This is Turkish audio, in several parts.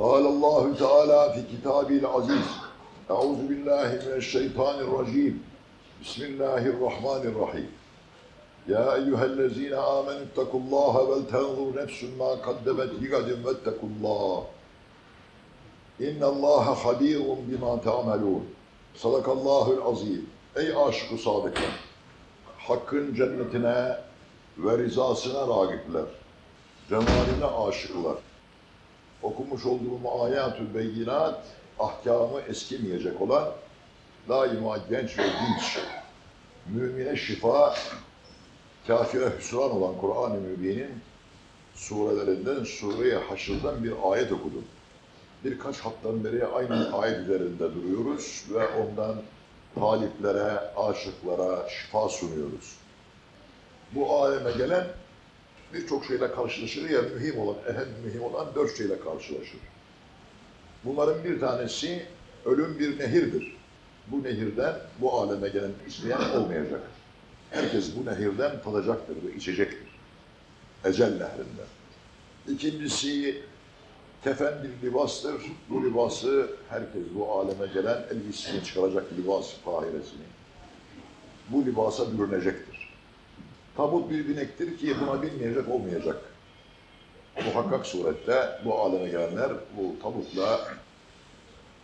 قال الله تعالى في كتابه العزيز أعوذ بالله من الشيطان الرجيم بسم الله الرحمن الرحيم يا أيها الذين آمنوا اتقوا الله ولتنظر نفس ما قدمت لغد واتقوا الله إن الله خبير بما تعملون Sadakallahul azim. Ey aşık-ı sadıklar! Hakkın cennetine ve rızasına ragipler. Cemaline aşıklar. Okumuş olduğum ayatü beyinat, ahkamı eskimeyecek olan daima genç ve dinç, mümine şifa, kafire hüsran olan Kur'an-ı Mübin'in surelerinden, Sure-i Haşr'dan bir ayet okudum birkaç haftadan beri aynı ayet üzerinde duruyoruz ve ondan taliplere, aşıklara şifa sunuyoruz. Bu aleme gelen birçok şeyle karşılaşır ya mühim olan, ehem mühim olan dört şeyle karşılaşır. Bunların bir tanesi ölüm bir nehirdir. Bu nehirden bu aleme gelen isteyen olmayacak. Herkes bu nehirden tadacaktır ve içecektir. Ecel nehrinden. İkincisi Kefen bir libastır. Bu libası herkes bu aleme gelen elbisesini çıkaracak libas tahiresini. Bu libasa bürünecektir. Tabut bir binektir ki buna binmeyecek olmayacak. Muhakkak surette bu aleme gelenler bu tabutla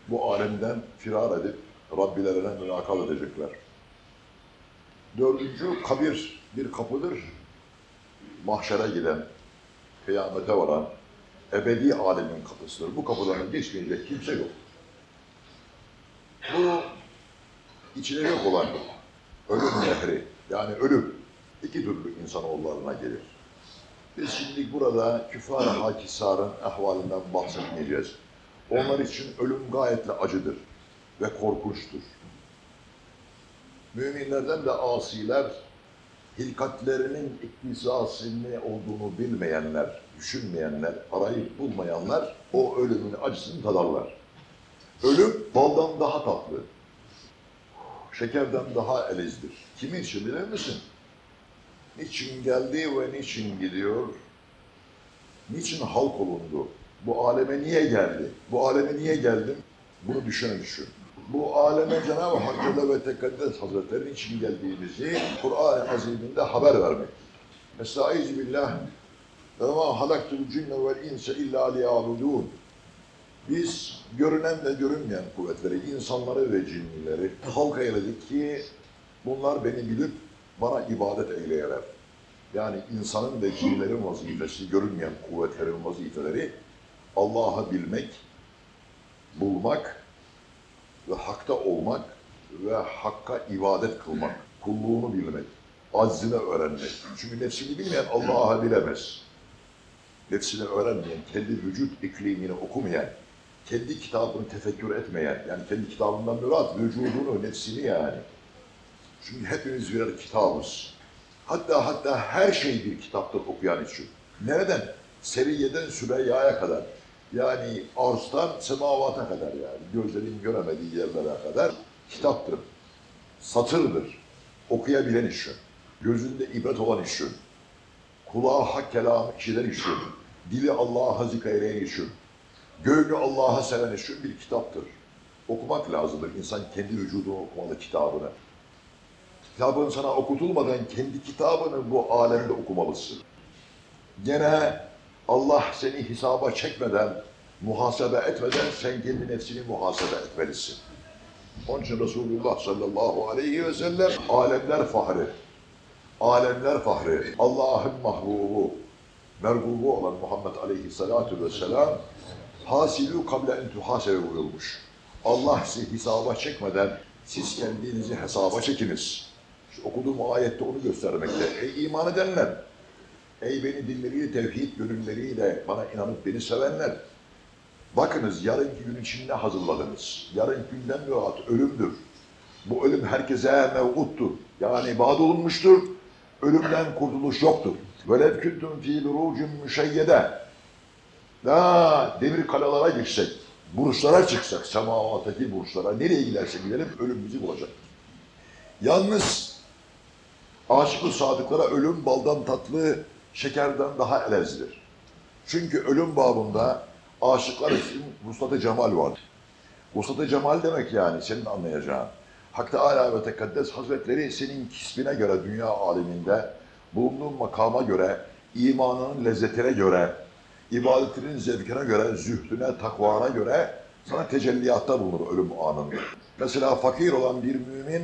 bu alemden firar edip Rabbilerine mülakat edecekler. Dördüncü kabir bir kapıdır. Mahşere giden, kıyamete varan, ebedi alemin kapısıdır. Bu kapıdan geçmeyecek kimse yok. Bu içine yok olan ölüm nehri, yani ölüm iki türlü insanoğullarına gelir. Biz şimdi burada küffar-ı hakisarın ahvalinden bahsetmeyeceğiz. Onlar için ölüm gayetle acıdır ve korkunçtur. Müminlerden de asiler hilkatlerinin iktisası ne olduğunu bilmeyenler, düşünmeyenler, arayıp bulmayanlar o ölümün acısını tadarlar. Ölüm baldan daha tatlı, şekerden daha elizdir. Kimin için bilir misin? Niçin geldi ve niçin gidiyor? Niçin halk olundu? Bu aleme niye geldi? Bu aleme niye geldim? Bunu düşünün düşün. Bu aleme Cenab-ı Hak ve Tekaddes Hazretleri için geldiğimizi Kur'an-ı Azim'inde haber vermek. Estaizu billah ve ma halaktul cinne vel insa illa liyabudun. Biz görünen ve görünmeyen kuvvetleri, insanları ve cinlileri halka eyledik ki bunlar beni bilip bana ibadet eyleyeler. Yani insanın ve cinlerin vazifesi, görünmeyen kuvvetlerin vazifeleri Allah'ı bilmek, bulmak ve hakta olmak ve hakka ibadet kılmak, kulluğunu bilmek, aczini öğrenmek. Çünkü nefsini bilmeyen Allah'ı bilemez. Nefsini öğrenmeyen, kendi vücut iklimini okumayan, kendi kitabını tefekkür etmeyen, yani kendi kitabından mürat vücudunu, nefsini yani. Çünkü hepimiz birer kitabız. Hatta hatta her şey bir kitaptır okuyan için. Nereden? Seriyeden Süreyya'ya kadar. Yani arzdan semavata kadar yani. Gözlerin göremediği yerlere kadar kitaptır. Satırdır. Okuyabilen işin. Gözünde ibret olan işin. Kulağa hak kelamı işiten işin. Dili Allah'a zikreyen işin. Gönlü Allah'a seven işin bir kitaptır. Okumak lazımdır. İnsan kendi vücudunu okumalı kitabını. Kitabın sana okutulmadan kendi kitabını bu alemde okumalısın. Gene Allah seni hesaba çekmeden, muhasebe etmeden sen kendi nefsini muhasebe etmelisin. Onun için Resulullah sallallahu aleyhi ve sellem alemler fahri, alemler fahri, Allah'ın mahbubu, mergubu olan Muhammed aleyhissalatu vesselam hasilu kable en tuhasebe buyurmuş. Allah sizi hesaba çekmeden siz kendinizi hesaba çekiniz. Şu okuduğum ayette onu göstermekte. Ey iman edenler! Ey beni dilleriyle, tevhid gönülleriyle bana inanıp beni sevenler! Bakınız yarınki gün için ne hazırladınız? Yarın günden mürat ölümdür. Bu ölüm herkese mev'uttur. Yani vaat olunmuştur. Ölümden kurtuluş yoktur. Velev küntüm fî burucun müşeyyede. La demir kalalara girsek, burçlara çıksak, semavattaki burçlara, nereye gidersek gidelim ölüm bizi bulacak. Yalnız aşık sadıklara ölüm baldan tatlı, şekerden daha elezdir. Çünkü ölüm babında Aşıklar için vuslat-ı cemal var. Vuslat-ı cemal demek yani senin anlayacağın. Hak Teâlâ ve Tekaddes Hazretleri senin kisbine göre dünya aleminde, bulunduğun makama göre, imanının lezzetine göre, ibadetinin zevkine göre, zühdüne, takvana göre sana tecelliyatta bulunur ölüm anında. Mesela fakir olan bir mümin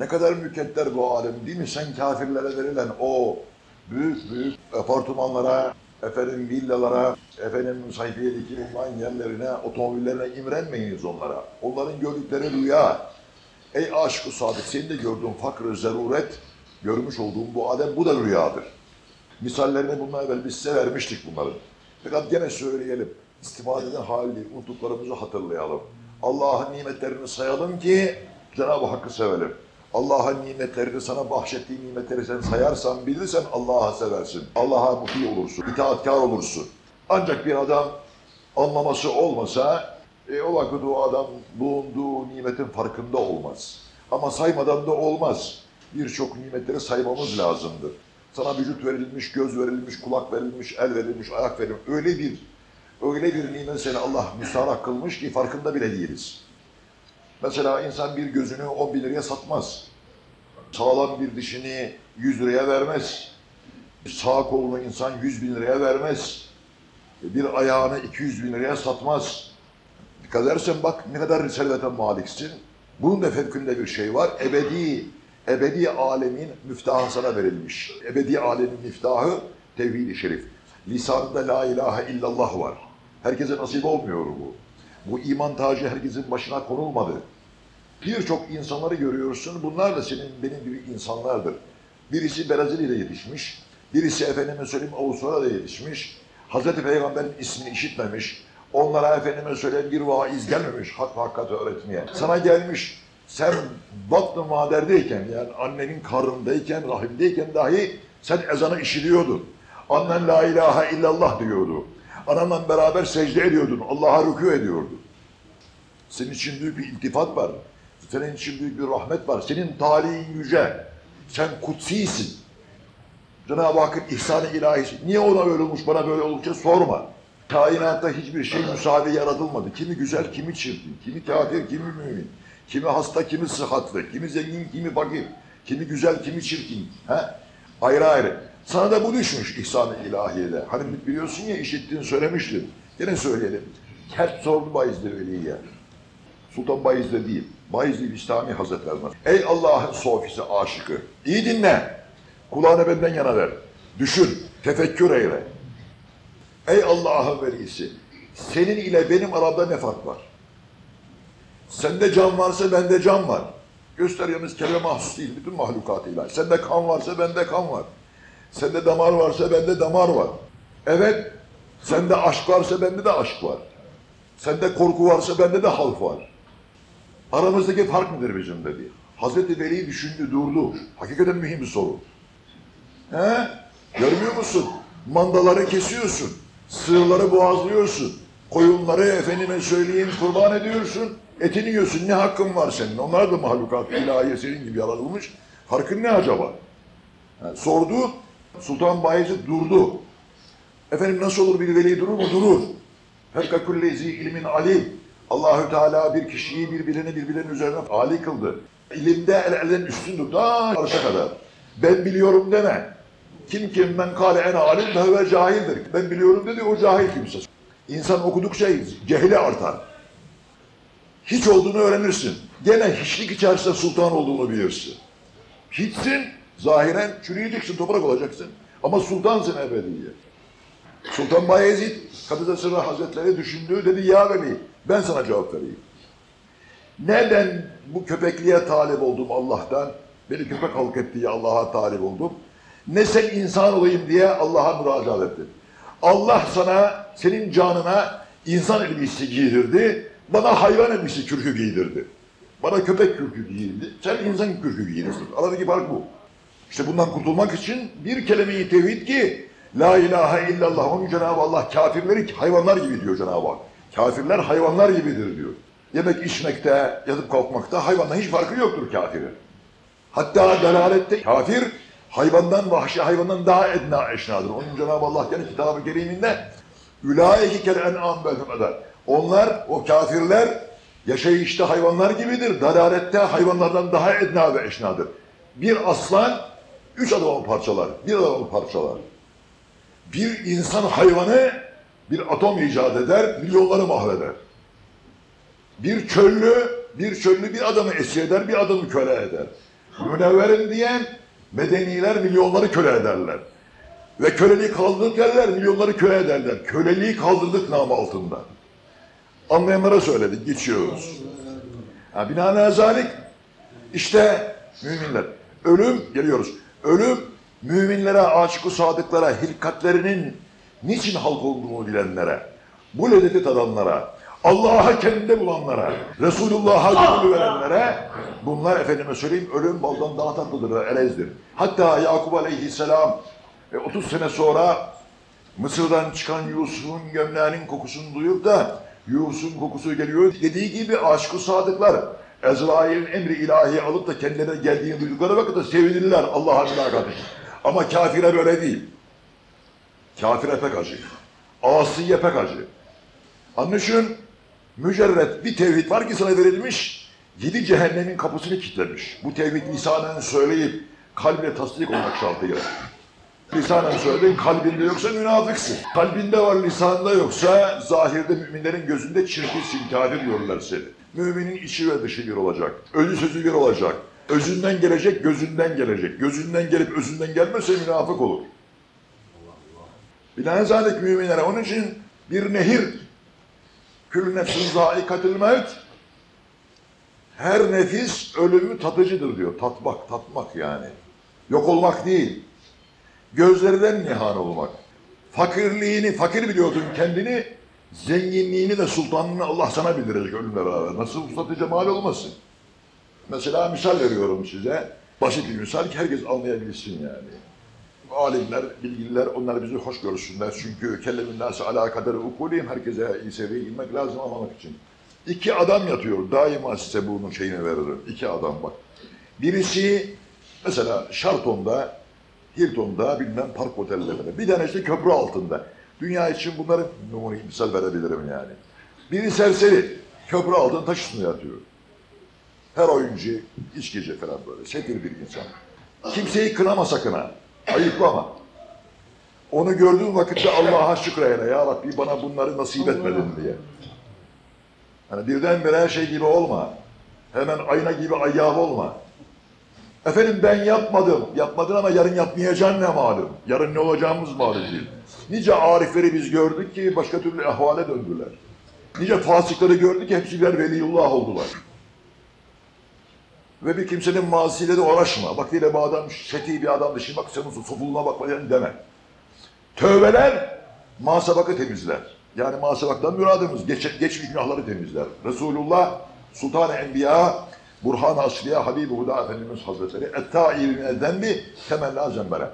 ne kadar mükedder bu alem değil mi? Sen kafirlere verilen o büyük büyük apartmanlara, efendim villalara, efendim sayfiyedeki bulunan yerlerine, otomobillerine imrenmeyiniz onlara. Onların gördükleri rüya. Ey aşık-ı sadık, senin de gördüğün fakr-ı zaruret, görmüş olduğun bu alem, bu da rüyadır. Misallerini bundan evvel biz size vermiştik bunların. Fakat gene söyleyelim, istifadeden hali, unuttuklarımızı hatırlayalım. Allah'ın nimetlerini sayalım ki Cenab-ı Hakk'ı sevelim. Allah'ın nimetlerini sana bahşettiği nimetleri sen sayarsan, bilirsen Allah'a seversin. Allah'a muti olursun, itaatkar olursun. Ancak bir adam anlaması olmasa, e, o vakit o adam bulunduğu nimetin farkında olmaz. Ama saymadan da olmaz. Birçok nimetleri saymamız lazımdır. Sana vücut verilmiş, göz verilmiş, kulak verilmiş, el verilmiş, ayak verilmiş. Öyle bir, öyle bir nimet seni Allah müstahak kılmış ki farkında bile değiliz. Mesela insan bir gözünü 10 bin liraya satmaz. Sağlam bir dişini 100 liraya vermez. Sağ kolunu insan 100 bin liraya vermez. Bir ayağını 200 bin liraya satmaz. Dikkat edersen bak ne kadar servete maliksin. Bunun da fevkinde bir şey var. Ebedi, ebedi alemin müftahı sana verilmiş. Ebedi alemin müftahı tevhid-i şerif. Lisanında la ilahe illallah var. Herkese nasip olmuyor bu. Bu iman tacı herkesin başına konulmadı. Birçok insanları görüyorsun. Bunlar da senin benim gibi insanlardır. Birisi Brezilya'da yetişmiş. Birisi efendime söyleyeyim Avustralya'da yetişmiş. Hazreti Peygamber'in ismini işitmemiş. Onlara efendime söyleyeyim bir vaiz gelmemiş hak ve hakikati öğretmeye. Sana gelmiş sen batn-ı maderdeyken yani annenin karnındayken, rahimdeyken dahi sen ezanı işitiyordun. Annen la ilahe illallah diyordu. Ananla beraber secde ediyordun. Allah'a rükû ediyordun. Senin için büyük bir iltifat var. Senin için büyük bir rahmet var. Senin talihin yüce. Sen kutsisin. Cenab-ı Hakk'ın ihsan-ı ilahisi. Niye ona öyle olmuş, bana böyle olunca sorma. Kainatta hiçbir şey müsaade yaratılmadı. Kimi güzel, kimi çirkin, kimi kafir, kimi mümin. Kimi hasta, kimi sıhhatli, kimi zengin, kimi fakir. Kimi güzel, kimi çirkin. He? Ayrı ayrı. Sana da bu düşmüş ihsan-ı ilahiyle. Hani biliyorsun ya işittin, söylemiştin. Yine söyleyelim. Kert sordu Bayezid Veli'ye. Sultan Bayezid değil. Bayezid İslami Hazretlerine. Ey Allah'ın sofisi aşıkı. İyi dinle. Kulağını benden yana ver. Düşün. Tefekkür eyle. Ey Allah'ın velisi. Senin ile benim aramda ne fark var? Sende can varsa bende can var. Göstergemiz kelime mahsus değil. Bütün mahlukatıyla. Sende kan varsa bende kan var. Sende damar varsa bende damar var. Evet. Sende aşk varsa bende de aşk var. Sende korku varsa bende de havf var. Aramızdaki fark nedir bizim dedi. Hazreti Veli düşündü, durdu. Hakikaten mühim bir soru. He? Görmüyor musun? Mandaları kesiyorsun. Sığırları boğazlıyorsun. Koyunları efendime söyleyeyim kurban ediyorsun. Etini yiyorsun. Ne hakkın var senin? Onlar da mahlukat ilahiye senin gibi yaratılmış. Farkın ne acaba? Ha, sordu. Sultan Bayezid durdu. Efendim nasıl olur bir veli durur mu? Durur. Fevka kullezi ilmin alim. Allahü Teala bir kişiyi birbirine birbirlerinin üzerine ali kıldı. İlimde el elden üstündür. Daha arşa kadar. Ben biliyorum deme. Kim kim ben kâle en alim ve cahildir. Ben biliyorum dedi o cahil kimse. İnsan okudukça cehli artar. Hiç olduğunu öğrenirsin. Gene hiçlik içerisinde sultan olduğunu bilirsin. Hiçsin, zahiren çürüyeceksin, toprak olacaksın. Ama sultansın ebediye. Sultan Bayezid, Kadıda Sırrı Hazretleri düşündü, dedi ya Veli, ben sana cevap vereyim. Neden bu köpekliğe talip oldum Allah'tan? Beni köpek halk etti diye Allah'a talip oldum. Ne sen insan olayım diye Allah'a müracaat ettim. Allah sana, senin canına insan elbisesi giydirdi, bana hayvan elbisesi kürkü giydirdi. Bana köpek kürkü giydirdi, sen insan kürkü giydirdin. Aradaki fark bu. İşte bundan kurtulmak için bir kelime-i tevhid ki La ilahe illallah. Onun Cenab-ı Allah kafirleri hayvanlar gibi diyor Cenab-ı Hak. Kafirler hayvanlar gibidir diyor. Yemek içmekte, yatıp kalkmakta hayvanla hiç farkı yoktur kafirin. Hatta delalette kafir hayvandan, vahşi hayvandan daha edna eşnadır. Onun Cenab-ı Allah yani kitabı keriminde Ülaiki kel en'am belfemeder. Onlar, o kafirler yaşayışta hayvanlar gibidir. Dalalette hayvanlardan daha edna ve eşnadır. Bir aslan üç adamı parçalar, bir adamı parçalar. Bir insan hayvanı bir atom icat eder, milyonları mahveder. Bir çöllü, bir çöllü bir adamı esir eder, bir adamı köle eder. Münevverim diyen medeniler milyonları köle ederler. Ve köleliği kaldırdık derler, milyonları köle ederler. Köleliği kaldırdık namı altında. Anlayanlara söyledik, geçiyoruz. Ha, binaenaleyh zalik, işte müminler. Ölüm, geliyoruz. Ölüm, müminlere, aşık sadıklara, hilkatlerinin niçin halk olduğunu bilenlere, bu lezzeti tadanlara, Allah'a kendinde bulanlara, Resulullah'a gönül verenlere, bunlar efendime söyleyeyim ölüm baldan daha tatlıdır, elezdir. Hatta Yakup aleyhisselam e, 30 sene sonra Mısır'dan çıkan Yusuf'un gömleğinin kokusunu duyup da Yusuf'un kokusu geliyor dediği gibi aşk-ı sadıklar Ezrail'in emri ilahi alıp da kendilerine geldiğini duydukları vakitte sevinirler Allah'a mülakatı. Ama kafire böyle değil. Kafire pek acı. Asiye pek acı. Anlaşın mücerret bir tevhid var ki sana verilmiş, yedi cehennemin kapısını kilitlemiş. Bu tevhid lisanen söyleyip kalbine tasdik olmak şartıyla. Lisanen söyledin, kalbinde yoksa münafıksın. Kalbinde var, lisanında yoksa zahirde müminlerin gözünde çirkinsin, kafir diyorlar seni. Müminin içi ve dışı bir olacak. Özü sözü bir olacak. Özünden gelecek, gözünden gelecek. Gözünden gelip özünden gelmezse münafık olur. Bilahazalik müminlere onun için bir nehir Kül nefsin zaikatil mevt. Her nefis ölümü tadıcıdır diyor. Tatmak, tatmak yani. Yok olmak değil. Gözlerden nihan olmak. Fakirliğini, fakir biliyordun kendini, zenginliğini de sultanlığını Allah sana bildirecek ölümle beraber. Nasıl ustatıcı mal olmasın? Mesela misal veriyorum size. Basit bir misal ki herkes anlayabilsin yani. Alimler, bilgililer onlar bizi hoş görsünler. Çünkü kellemin alâ kaderi ukulîhim. Herkese iyi seviye inmek lazım anlamak için. İki adam yatıyor. Daima size bunun şeyini veririm. İki adam bak. Birisi mesela Şarton'da, Hilton'da bilmem park otellerinde. Bir tanesi köprü altında. Dünya için bunları numune misal verebilirim yani. Biri serseri. Köprü altında taş üstünde yatıyor. Her oyuncu içkici falan böyle. Sefil bir insan. Kimseyi kınama sakın ha. Ayıplama. Onu gördüğün vakitte Allah'a şükreyle. Ya Rabbi bana bunları nasip etmedin diye. Hani birdenbire her şey gibi olma. Hemen ayna gibi ayyav olma. Efendim ben yapmadım. Yapmadın ama yarın yapmayacaksın ne malum. Yarın ne olacağımız malum değil. Nice arifleri biz gördük ki başka türlü ahvale döndüler. Nice fasıkları gördük ki hepsi birer veliyullah oldular. Ve bir kimsenin mazisiyle de uğraşma. Vaktiyle bu adam şeti bir adamdı. Şimdi bak senin sofuluğuna bakma yani deme. Tövbeler masabakı temizler. Yani masabaktan müradımız geç, geçmiş günahları temizler. Resulullah Sultan-ı Enbiya Burhan-ı Asliye Habibi Huda Efendimiz Hazretleri Ettâibin eddenbi temella zembere.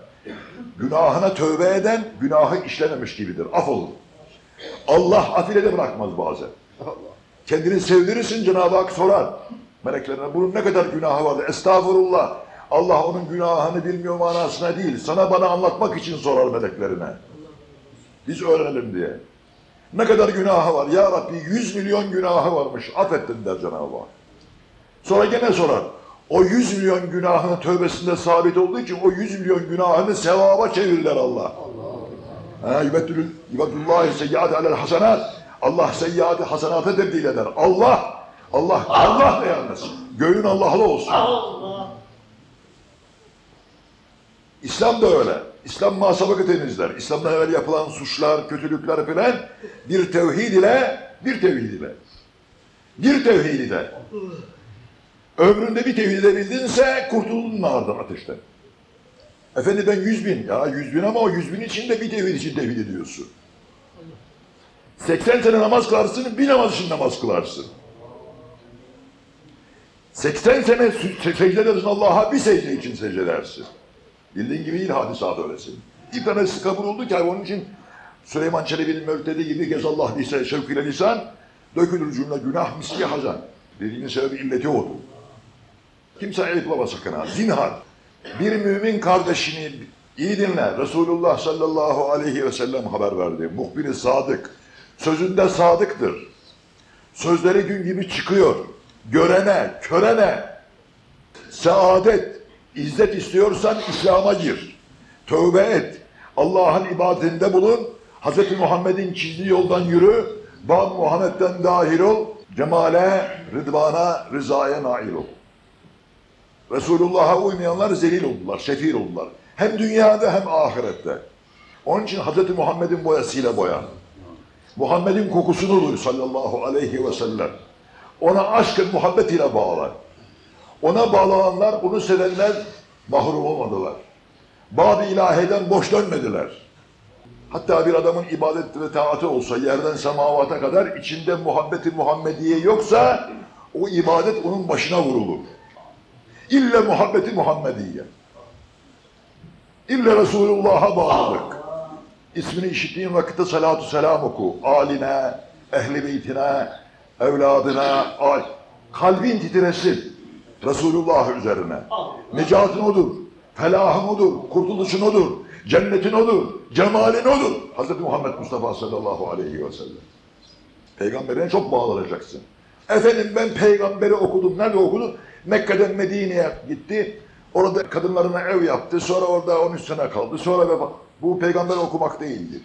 Günahına tövbe eden günahı işlememiş gibidir. Af olur. Allah afile de bırakmaz bazen. Kendini sevdirirsin Cenab-ı Hak sorar. Meleklerine bunun ne kadar günahı vardı? Estağfurullah. Allah onun günahını bilmiyor manasına değil. Sana bana anlatmak için sorar meleklerine. Biz öğrenelim diye. Ne kadar günahı var? Ya Rabbi 100 milyon günahı varmış. Affettin der Cenab-ı Hak. Sonra gene sorar. O 100 milyon günahının tövbesinde sabit olduğu için o 100 milyon günahını sevaba çevirirler Allah. Yübeddülül, yübeddullahi seyyiatı alel hasenat. Allah seyyiatı hasenata tebdil eder. Allah, Allah, Allah da yalnız. Göğün Allah'lı olsun. İslam da öyle. İslam muhasabakı temizler. İslam'dan evvel yapılan suçlar, kötülükler falan bir tevhid ile, bir tevhid ile. Bir tevhid ile. Ömründe bir tevhid edebildinse kurtuldun nardan ateşten. Efendi ben yüz bin. Ya yüz bin ama o yüz bin içinde bir tevhid için tevhid ediyorsun. 80 sene namaz kılarsın, bir namaz için namaz kılarsın. 80 sene secde edersin Allah'a, bir secde için secde edersin. Bildiğin gibi değil hadisat öylesin. Bir tanesi kabul oldu ki onun için Süleyman Çelebi'nin möltedi gibi gez Allah lise şevk ile lisan dökülür cümle günah misli hazan. Dediğinin sebebi illeti oldu. Kimse ayıplama sakın ha. Zinhar. Bir mümin kardeşini İyi dinle. Resulullah sallallahu aleyhi ve sellem haber verdi. Muhbir-i sadık. Sözünde sadıktır. Sözleri gün gibi çıkıyor. Görene, körene. Saadet, izzet istiyorsan İslam'a gir. Tövbe et. Allah'ın ibadetinde bulun. Hz. Muhammed'in çizdiği yoldan yürü. Bab Muhammed'den dahil ol. Cemale, rıdvana, rızaya nail ol. Resulullah'a uymayanlar zelil oldular, şefir oldular. Hem dünyada hem ahirette. Onun için Hz. Muhammed'in boyasıyla boyan. Muhammed'in kokusunu duy sallallahu aleyhi ve sellem. Ona aşkın muhabbet ile bağlar. Ona bağlananlar, onu sevenler mahrum olmadılar. Bab-ı ilahiden boş dönmediler. Hatta bir adamın ibadet ve taatı olsa yerden semavata kadar içinde muhabbeti Muhammediye yoksa o ibadet onun başına vurulur. İlle muhabbeti Muhammediye. İlle Resulullah'a bağlılık. İsmini işittiğin vakitte salatu selam oku. Aline, ehli beytine, evladına, al. Kalbin titresin. Resulullah üzerine. Necatın odur. Felahın odur. Kurtuluşun odur. Cennetin odur. Cemalin odur. Hz. Muhammed Mustafa sallallahu aleyhi ve sellem. Peygamberine çok bağlanacaksın. Efendim ben peygamberi okudum. Nerede okudun? Mekke'den Medine'ye gitti. Orada kadınlarına ev yaptı. Sonra orada 13 sene kaldı. Sonra vefat. Bu peygamber okumak değildir.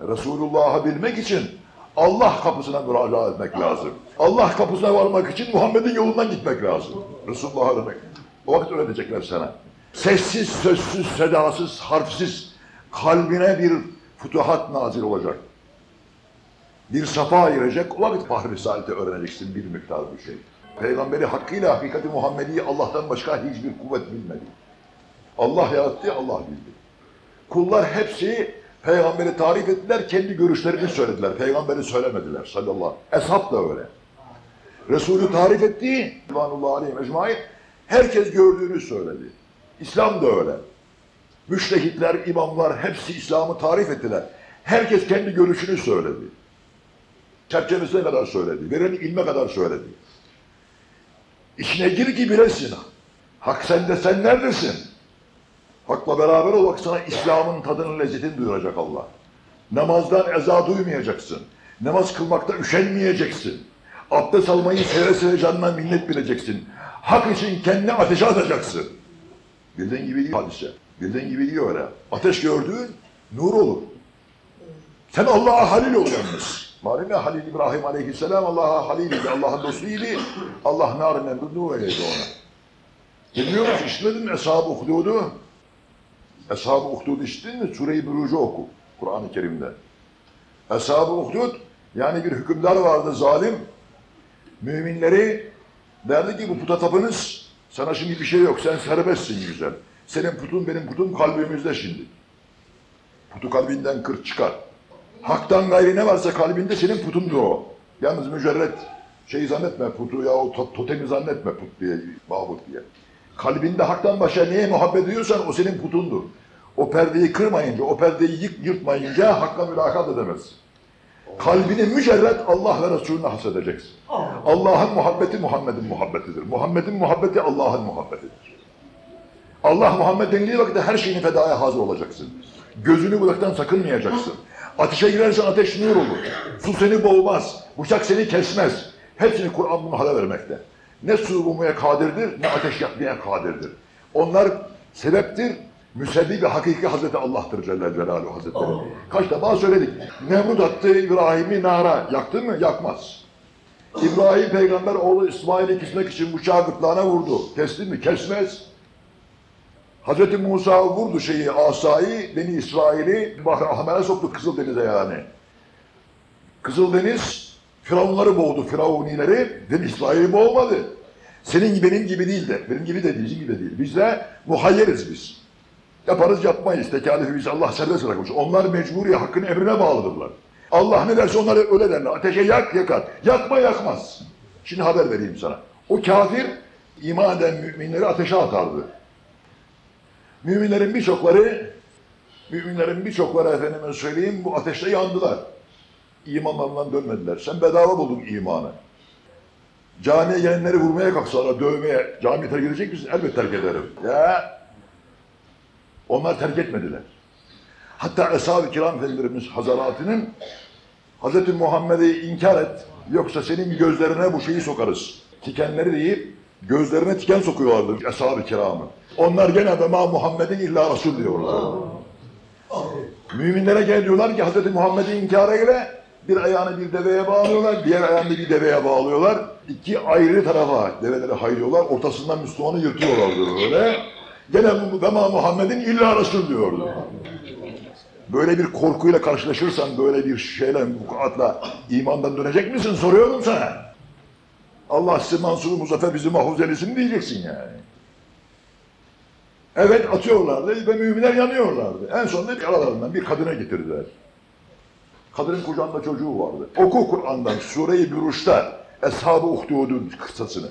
Resulullah'ı bilmek için Allah kapısına müracaat etmek lazım. Allah kapısına varmak için Muhammed'in yolundan gitmek lazım. Resulullah'ı demek. O vakit öyle diyecekler sana. Sessiz, sözsüz, sedasız, harfsiz kalbine bir futuhat nazil olacak. Bir safa girecek, o vakit Fahri Risaleti öğreneceksin bir miktar bir şey. Peygamberi hakkıyla hakikati Muhammedi'yi Allah'tan başka hiçbir kuvvet bilmedi. Allah yarattı, Allah bildi. Kullar hepsi peygamberi tarif ettiler, kendi görüşlerini söylediler. Peygamberi söylemediler sallallahu aleyhi ve sellem. Da öyle. Resulü tarif etti, Rıdvanullah aleyhi herkes gördüğünü söyledi. İslam da öyle. Müştehitler, imamlar hepsi İslam'ı tarif ettiler. Herkes kendi görüşünü söyledi. Çerçevesine kadar söyledi. Veren ilme kadar söyledi. İçine gir ki bilesin. Hak sende sen neredesin? Hakla beraber ol bak sana İslam'ın tadının lezzetini duyuracak Allah. Namazdan eza duymayacaksın. Namaz kılmakta üşenmeyeceksin. Abdest almayı seve seve canına minnet bileceksin. Hak için kendini ateşe atacaksın. Bildiğin gibi değil hadise. Bildiğin gibi değil öyle. Ateş gördüğün nur olur. Sen Allah'a halil ol yalnız. Malum ya Halil İbrahim aleyhisselam Allah'a haliliydi, Allah'ın dostuydu. Allah nar memnun öyleydi ona. Bilmiyor musun? İşitmedin mi Eshab-ı Uhdud'u? Eshab-ı Uhdud işittin mi? Sure-i Burucu oku Kur'an-ı Kerim'de. Eshab-ı Uhdud yani bir hükümdar vardı zalim. Müminleri derdi ki bu puta tapınız. Sana şimdi bir şey yok. Sen serbestsin güzel. Senin putun benim putum kalbimizde şimdi. Putu kalbinden kır çıkar. Haktan gayri ne varsa kalbinde senin putundur o. Yalnız mücerret şey zannetme putu ya o to- totemi zannetme put diye, mabut diye. Kalbinde haktan başka neye muhabbet ediyorsan o senin putundur. O perdeyi kırmayınca, o perdeyi yık, yırtmayınca hakka mülakat edemezsin. Kalbini mücerret Allah ve Resulüne hasedeceksin. Allah'ın muhabbeti Muhammed'in muhabbetidir. Muhammed'in muhabbeti Allah'ın muhabbetidir. Allah Muhammed denildiği vakitte her şeyini fedaya hazır olacaksın. Gözünü budaktan sakınmayacaksın. Ateşe girersen ateş nur olur. Su seni boğmaz. Bıçak seni kesmez. Hepsini Kur'an bunu haber vermekte. Ne su bulmaya kadirdir ne ateş yakmaya kadirdir. Onlar sebeptir. Müsebbibi hakiki Hazreti Allah'tır Celle Celaluhu Hazretleri. Kaç defa söyledik. Nemrut attı İbrahim'i nara. Yaktı mı? Yakmaz. İbrahim peygamber oğlu İsmail'i kesmek için bıçağı gırtlağına vurdu. Kesti mi? Kesmez. Hazreti Musa vurdu şeyi, asayı, Beni İsrail'i Ahmer'e soktu Kızıldeniz'e yani. Kızıldeniz Firavunları boğdu, Firavunileri, Beni İsrail'i boğmadı. Senin benim gibi değil de, benim gibi de bizim gibi de değil. Biz de muhayyeriz biz. Yaparız yapmayız, tekalifimizi Allah serbest bırakmış. Onlar mecburi hakkın emrine bağlıdırlar. Allah ne derse onları öyle derler. Ateşe yak yakar. Yakma yakmaz. Şimdi haber vereyim sana. O kafir iman eden müminleri ateşe atardı. Müminlerin birçokları, müminlerin birçokları efendime söyleyeyim bu ateşte yandılar. İmanlarından dönmediler. Sen bedava buldun imanı. Camiye gelenleri vurmaya kalksalar, dövmeye, camiye terk edecek misin? Elbet terk ederim. Ya Onlar terk etmediler. Hatta Eshab-ı Kiram Efendilerimiz Hazaratının Hz. Muhammed'i inkar et yoksa senin gözlerine bu şeyi sokarız. Tikenleri deyip gözlerine tiken sokuyorlardı Eshab-ı Kiram'ın. Onlar gene de Muhammed'in illa Resul diyorlar. Müminlere gel diyorlar ki Hz. Muhammed'i inkara göre bir ayağını bir deveye bağlıyorlar, diğer ayağını bir deveye bağlıyorlar. İki ayrı tarafa develeri haylıyorlar, ortasından Müslümanı yırtıyorlardı böyle. Gene Vema Muhammed'in illa Resul diyordu. Böyle bir korkuyla karşılaşırsan, böyle bir şeyle, vukuatla imandan dönecek misin soruyorum sana. Allah sizi Mansur Muzaffer bizi mahfuz eylesin diyeceksin yani. Evet atıyorlardı ve müminler yanıyorlardı. En sonunda bir aralarından bir kadına getirdiler. Kadının kucağında çocuğu vardı. Oku Kur'an'dan Sure-i Büruş'ta Eshab-ı Uhdud'un kıssasını.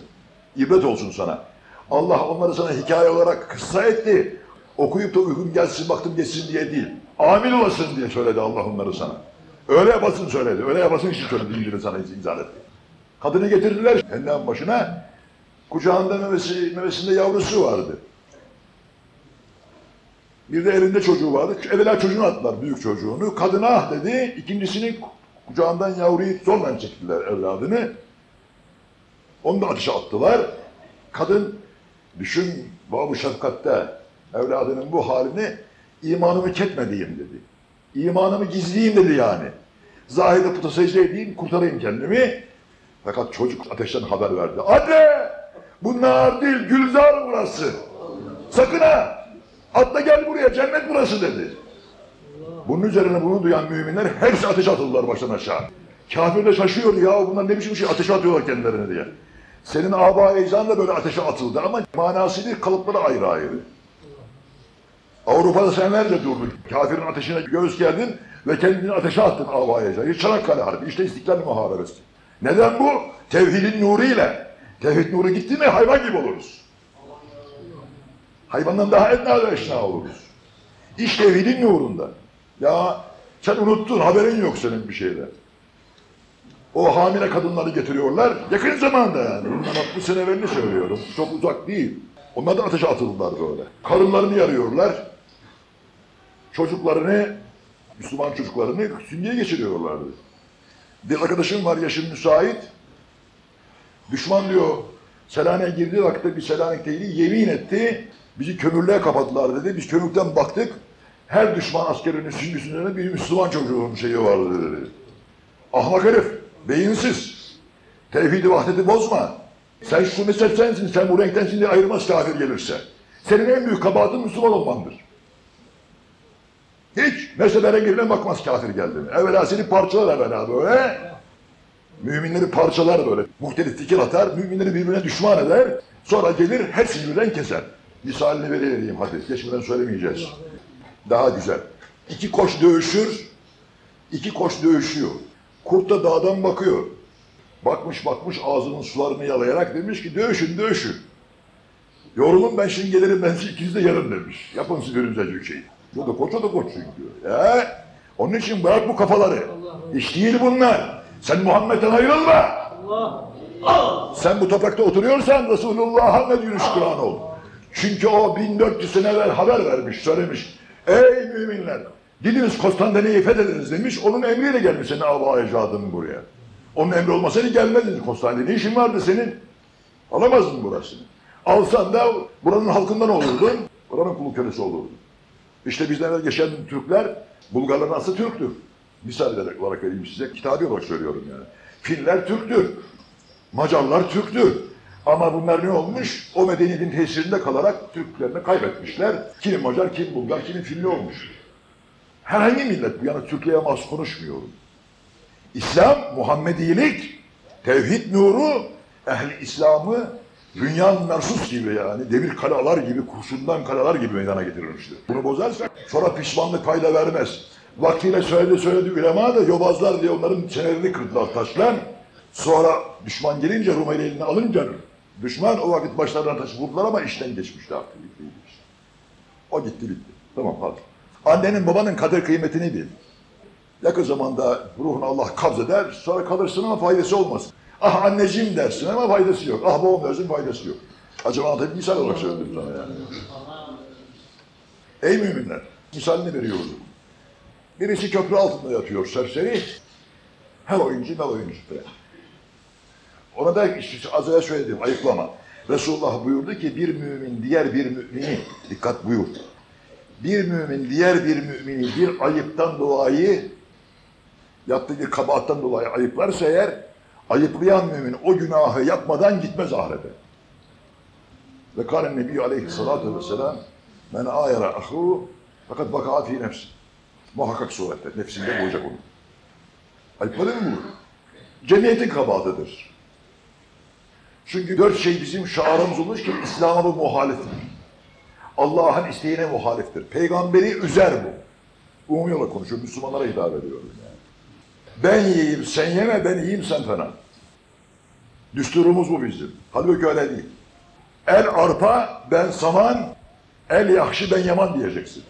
İbret olsun sana. Allah onları sana hikaye olarak kıssa etti. Okuyup da uygun gelsin baktım geçsin diye değil. Amil olasın diye söyledi Allah onları sana. Öyle yapasın söyledi. Öyle yapasın için söyledi. İncil'i sana izah etti. Kadını getirdiler elinden başına. Kucağında memesi, memesinde yavrusu vardı. Bir de elinde çocuğu vardı. Evvela çocuğunu attılar, büyük çocuğunu. Kadına ah dedi. İkincisini kucağından yavruyu zorla çektiler evladını. Onu da ateşe attılar. Kadın düşün babu şefkatte evladının bu halini imanımı ketmediğim dedi. İmanımı gizleyeyim dedi yani. Zahide puta secde edeyim, kurtarayım kendimi. Fakat çocuk ateşten haber verdi. Anne! Bu nar değil, gülzar burası. Sakın ha! Atla gel buraya, cennet burası dedi. Bunun üzerine bunu duyan müminler hepsi ateşe atıldılar baştan aşağı. Kafir de şaşıyor ya bunlar ne biçim şey ateşe atıyorlar kendilerini diye. Senin aba ecdan da böyle ateşe atıldı ama manası değil kalıpları ayrı ayrı. Avrupa'da senelerce durduk. Kafirin ateşine göğüs geldin ve kendini ateşe attın aba ecdan. Çanakkale Harbi, işte İstiklal Muharebesi. Neden bu? Tevhidin nuruyla. Tevhid nuru gitti mi hayvan gibi oluruz. Hayvandan daha etna ve oluruz. İş tevhidin nurunda. Ya sen unuttun, haberin yok senin bir şeyden. O hamile kadınları getiriyorlar. Yakın zamanda yani. Bundan 60 sene evvelini söylüyorum. Çok uzak değil. Onlar da ateşe atıldılar böyle. Karınlarını yarıyorlar. Çocuklarını, Müslüman çocuklarını sünneye geçiriyorlardı. Bir arkadaşım var yaşın müsait. Düşman diyor Selanik'e girdiği vakitte bir Selanik'teydi. Yemin etti. Bizi kömürlüğe kapattılar dedi. Biz kömürlükten baktık. Her düşman askerinin üstünde bir Müslüman çocuğun şeyi vardı dedi. Ahmak herif. Beyinsiz. Tevhidi vahdeti bozma. Sen şu mezhep sensin. Sen bu renktensin diye ayırmaz kafir gelirse. Senin en büyük kabahatin Müslüman olmandır. Hiç mezhebe rengine bakmaz kafir geldi mi? Evvela seni parçalar evvela böyle. Müminleri parçalar böyle. Muhtelif fikir atar, müminleri birbirine düşman eder. Sonra gelir hepsini birden keser. Misalini vereyim hadi. Geçmeden söylemeyeceğiz. Daha güzel. İki koç dövüşür. iki koç dövüşüyor. Kurt da dağdan bakıyor. Bakmış bakmış ağzının sularını yalayarak demiş ki dövüşün dövüşün. Yorulun ben şimdi gelirim ben sizi ikiniz de yarın demiş. Yapın siz birbirinize şeyi. O da koç o da koç çünkü. Ya. Onun için bırak bu kafaları. İş değil bunlar. Sen Muhammed'den ayrılma. Sen bu toprakta oturuyorsan Resulullah'a ne diyor şükran ol. Çünkü o 1400 sene evvel haber vermiş, söylemiş. Ey müminler! Gidiniz Konstantiniyye'yi fethediniz demiş. Onun emriyle gelmiş senin aba ecdadın buraya. Onun emri olmasaydı gelmezdin Konstantin'e. Ne işin vardı senin? Alamazdın burasını. Alsan da buranın halkından olurdun. Buranın kulu kölesi olurdun. İşte bizden geçen Türkler, Bulgarların aslı Türktür. Misal olarak vereyim size, kitabı olarak söylüyorum yani. Finler Türktür. Macarlar Türktür. Ama bunlar ne olmuş? O medeniyetin tesirinde kalarak Türklerini kaybetmişler. Kimi Macar, kim Bulgar, kimi Finli olmuş. Herhangi millet bu yana Türkiye'ye mahsus konuşmuyorum. İslam, Muhammedilik, tevhid nuru, ehli İslam'ı dünyanın mersus gibi yani demir kalalar gibi, kurşundan kalalar gibi meydana getirilmiştir. Bunu bozarsak sonra pişmanlık payla vermez. Vaktiyle söyledi söyledi ulema da yobazlar diye onların çenelerini kırdılar taşlar. Sonra düşman gelince Rumeli eline alınca düşman o vakit başlarına taşı vurdular ama işten geçmişti artık. O gitti bitti. Tamam hadi. Annenin babanın kader kıymetini bil. Yakın zamanda ruhunu Allah kabz eder, sonra kalırsın ama faydası olmaz. Ah anneciğim dersin ama faydası yok. Ah babam dersin faydası yok. Acaba anlatayım misal olarak söyledim sana yani. Ey müminler! Misalini veriyoruz. Birisi köprü altında yatıyor serseri. Her oyuncu ben oyuncu. Ona da işte az önce söyledim ayıklama. Resulullah buyurdu ki bir mümin diğer bir mümini dikkat buyur. Bir mümin diğer bir mümini bir ayıptan dolayı yaptığı bir kabahattan dolayı ayıplarsa eğer ayıplayan mümin o günahı yapmadan gitmez ahirete. Ve kâlen nebiyyü aleyhissalâtu vesselâm men âyara ahu fakat vakâ fî nefsi. Muhakkak surette nefsinde bulacak onu. Ayıpladı mı bu? Cemiyetin kabahatıdır. Çünkü dört şey bizim şaarımız olur ki İslam'a bu muhaliftir. Allah'ın isteğine muhaliftir. Peygamberi üzer bu. Umumi konuşuyor. Müslümanlara hitap ediyorum yani. Ben yiyeyim sen yeme, ben yiyeyim sen fena. Düsturumuz bu bizim. Halbuki öyle değil. El arpa, ben saman, el yakşı, ben yaman diyeceksin.